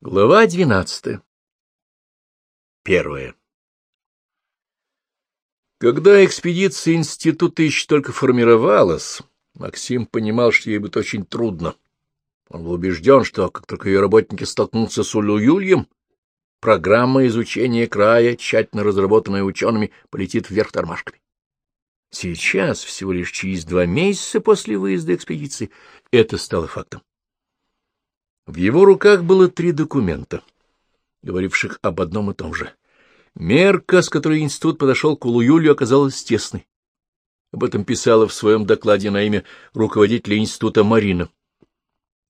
Глава двенадцатая. Первая. Когда экспедиция института еще только формировалась, Максим понимал, что ей будет очень трудно. Он был убежден, что как только ее работники столкнутся с Улю-Юльем, программа изучения края, тщательно разработанная учеными, полетит вверх тормашками. Сейчас, всего лишь через два месяца после выезда экспедиции, это стало фактом. В его руках было три документа, говоривших об одном и том же. Мерка, с которой институт подошел к Улуюлю, оказалась тесной. Об этом писала в своем докладе на имя руководителя института Марина.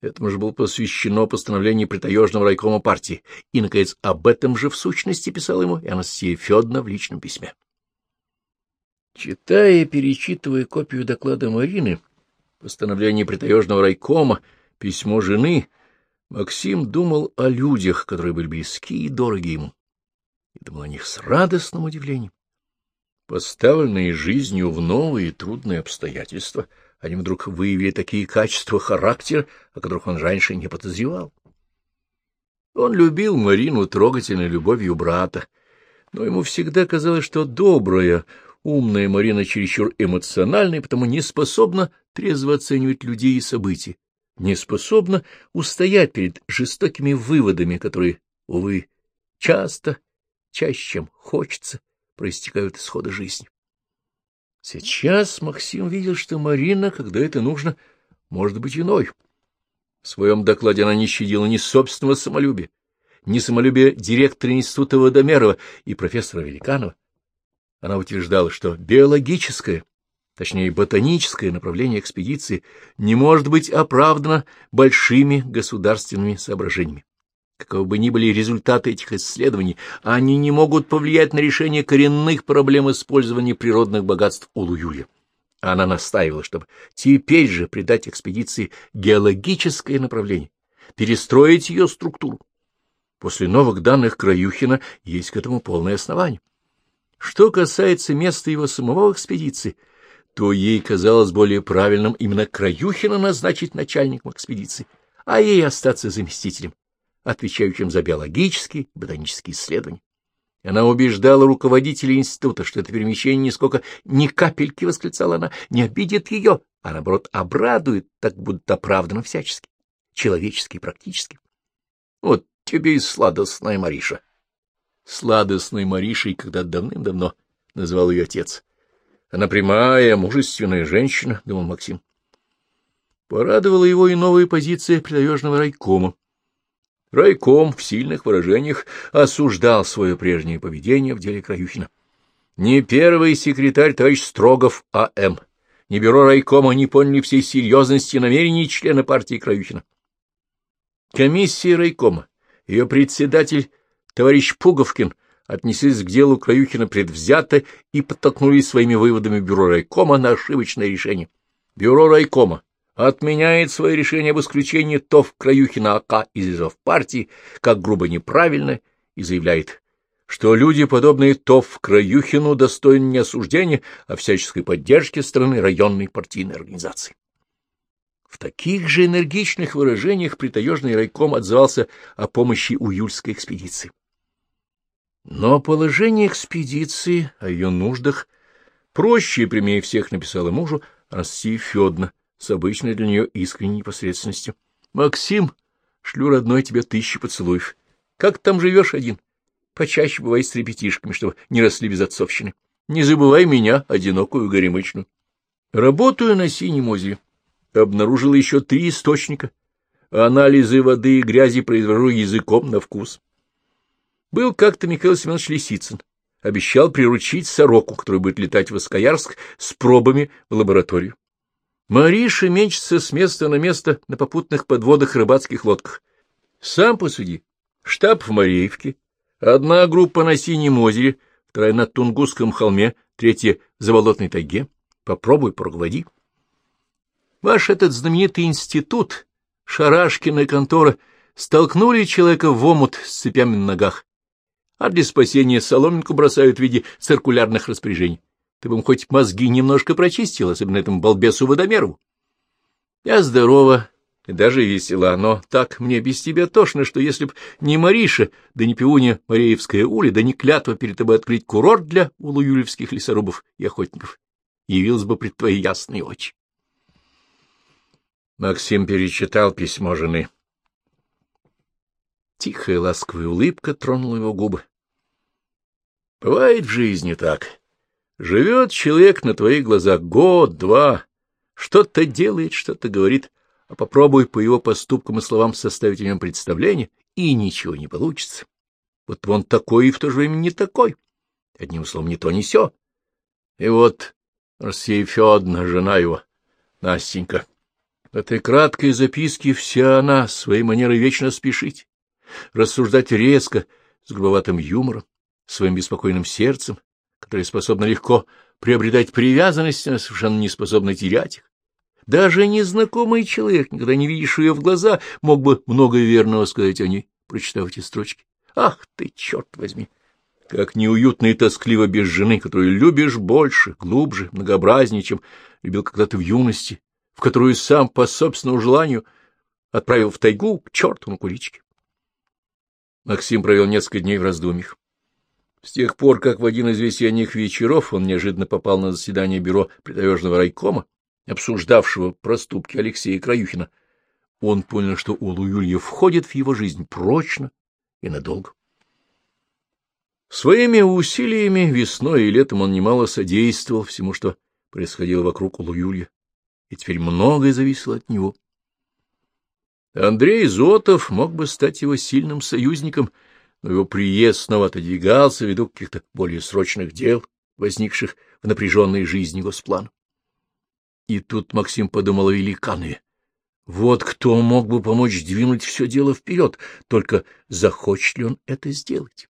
Этому же было посвящено постановление притаежного райкома партии. И, наконец, об этом же в сущности писала ему и Анастасия Федоровна в личном письме. Читая и перечитывая копию доклада Марины, постановление притаежного райкома, письмо жены, Максим думал о людях, которые были близки и дороги ему, и думал о них с радостным удивлением. Поставленные жизнью в новые трудные обстоятельства, они вдруг выявили такие качества характера, о которых он раньше не подозревал. Он любил Марину трогательной любовью брата, но ему всегда казалось, что добрая, умная Марина чересчур эмоциональна и потому не способна трезво оценивать людей и события, не способна устоять перед жестокими выводами, которые, увы, часто, чаще, чем хочется, проистекают из хода жизни. Сейчас Максим видел, что Марина, когда это нужно, может быть иной. В своем докладе она не щадила ни собственного самолюбия, ни самолюбия директора института Водомерова и профессора Великанова. Она утверждала, что биологическое точнее ботаническое направление экспедиции, не может быть оправдано большими государственными соображениями. Каковы бы ни были результаты этих исследований, они не могут повлиять на решение коренных проблем использования природных богатств Улуюля. Она настаивала, чтобы теперь же придать экспедиции геологическое направление, перестроить ее структуру. После новых данных Краюхина есть к этому полное основание. Что касается места его самого экспедиции, то ей казалось более правильным именно Краюхина назначить начальником экспедиции, а ей остаться заместителем, отвечающим за биологические ботанические исследования. Она убеждала руководителей института, что это перемещение нисколько ни капельки, восклицала она, не обидит ее, а наоборот обрадует, так будто оправдано всячески, человечески и практически. Вот тебе и сладостная Мариша. Сладостной Маришей, когда давным-давно назвал ее отец. Она прямая, мужественная женщина, — думал Максим. Порадовала его и новая позиция притаежного райкома. Райком в сильных выражениях осуждал свое прежнее поведение в деле Краюхина. Ни первый секретарь товарищ Строгов А.М., ни бюро райкома не поняли всей серьезности намерений члена партии Краюхина. Комиссия райкома, ее председатель товарищ Пуговкин — отнеслись к делу Краюхина предвзято и подтолкнули своими выводами Бюро райкома на ошибочное решение. Бюро райкома отменяет свое решение об исключении ТОВ Краюхина АК из рядов партии как грубо неправильно и заявляет, что люди, подобные ТОВ Краюхину, достойны не осуждения, а всяческой поддержки страны районной партийной организации. В таких же энергичных выражениях притаежный райком отзывался о помощи Уюльской экспедиции. Но положение экспедиции о ее нуждах проще и прямее всех написала мужу Анастасия Федоровна с обычной для нее искренней непосредственностью. — Максим, шлю родной тебе тысячи поцелуев. Как там живешь один? Почаще бывай с ребятишками, чтобы не росли без отцовщины. Не забывай меня, одинокую горемычную. Работаю на Синем озере. Обнаружила еще три источника. Анализы воды и грязи произвожу языком на вкус. Был как-то Михаил Семенович Лисицын. Обещал приручить сороку, которая будет летать в Искоярск с пробами в лабораторию. Мариша мечется с места на место на попутных подводах рыбацких лодках. Сам посуди. Штаб в Мареевке. Одна группа на Синем озере, вторая на Тунгусском холме, третья в Заболотной тайге. Попробуй, проговори. Ваш этот знаменитый институт, Шарашкина контора, столкнули человека в омут с цепями на ногах а для спасения соломинку бросают в виде циркулярных распоряжений. Ты бы им хоть мозги немножко прочистил, особенно этому балбесу Водомерову. Я здорова, и даже весела, но так мне без тебя тошно, что если б не Мариша, да не пивунья Мареевская уля, да не клятва перед тобой открыть курорт для улуюлевских лесорубов и охотников, явилась бы пред твои ясные очи. Максим перечитал письмо жены. Тихая ласковая улыбка тронула его губы. Бывает в жизни так. Живет человек на твоих глазах год, два, что-то делает, что-то говорит, а попробуй по его поступкам и словам составить о нем представление, и ничего не получится. Вот он такой и в то же время не такой. Одним словом, не то, не сё. И вот Россия Федоровна, жена его, Настенька, в этой краткой записке вся она своей манерой вечно спешить, рассуждать резко, с грубоватым юмором, своим беспокойным сердцем, которое способно легко приобретать привязанность, но совершенно не способно терять их. Даже незнакомый человек, никогда не видишь ее в глаза, мог бы много верного сказать о ней, прочитав эти строчки. Ах ты, черт возьми! Как неуютно и тоскливо без жены, которую любишь больше, глубже, многообразнее, чем любил когда-то в юности, в которую сам по собственному желанию отправил в тайгу к черту на куличке. Максим провел несколько дней в раздумьях. С тех пор, как в один из весенних вечеров он неожиданно попал на заседание бюро притаежного райкома, обсуждавшего проступки Алексея Краюхина, он понял, что Улу Юлья входит в его жизнь прочно и надолго. Своими усилиями весной и летом он немало содействовал всему, что происходило вокруг Улу Юлья и теперь многое зависело от него. Андрей Зотов мог бы стать его сильным союзником, но его приезд снова отодвигался ввиду каких-то более срочных дел, возникших в напряженной жизни госплана. И тут Максим подумал о великанове. Вот кто мог бы помочь двинуть все дело вперед, только захочет ли он это сделать?